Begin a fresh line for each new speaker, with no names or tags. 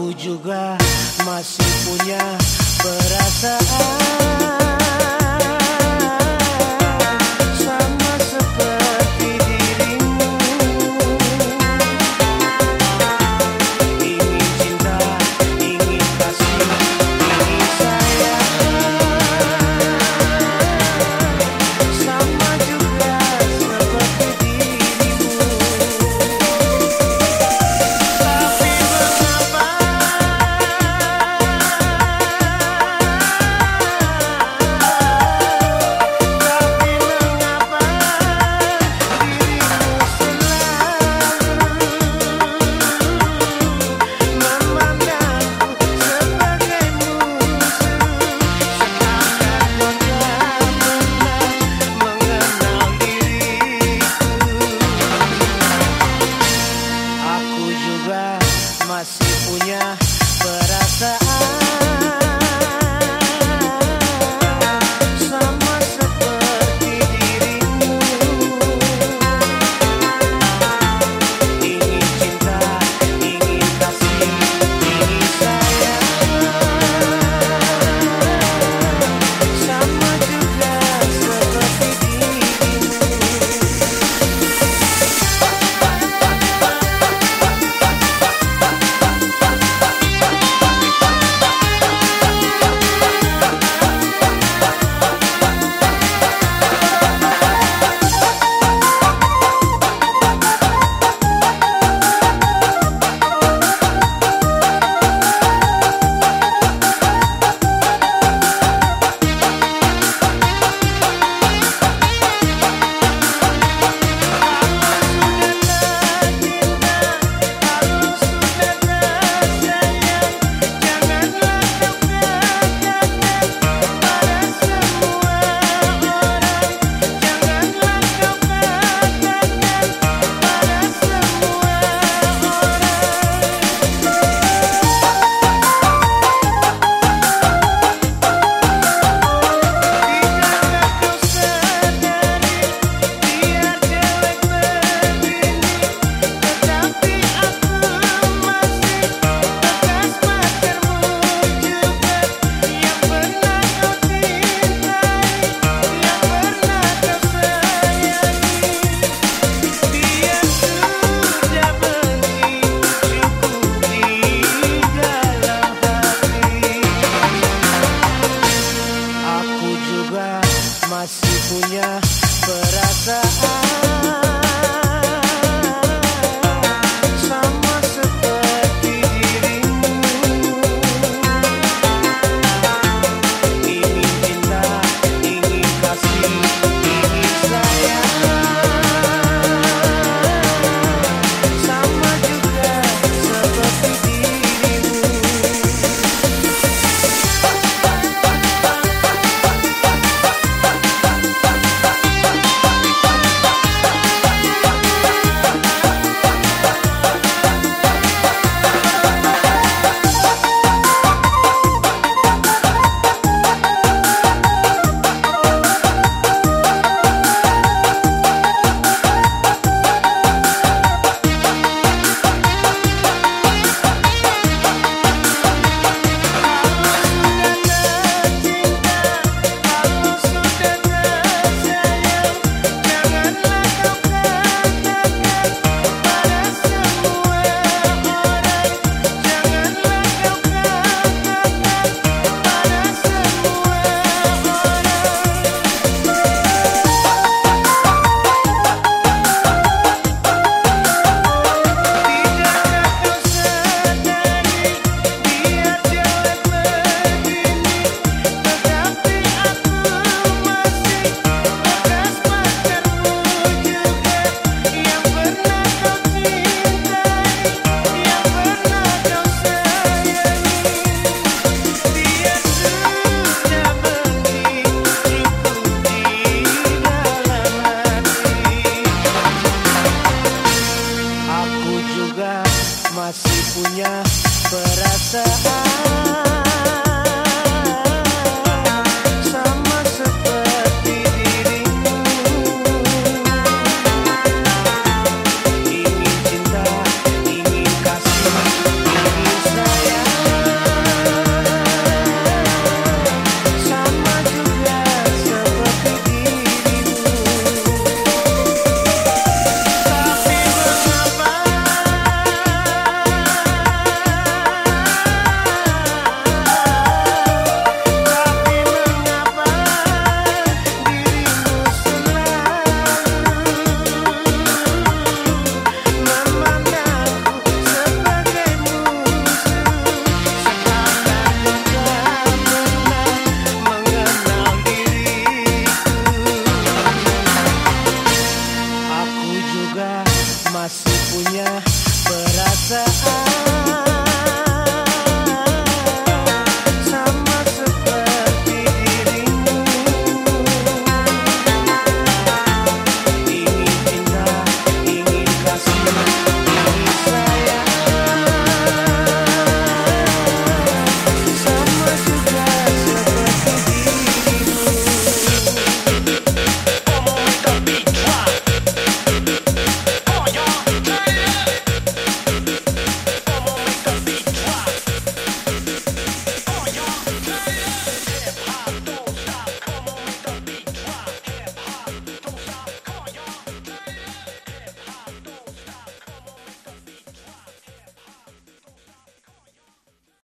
Aku juga masih punya perasaan perasaan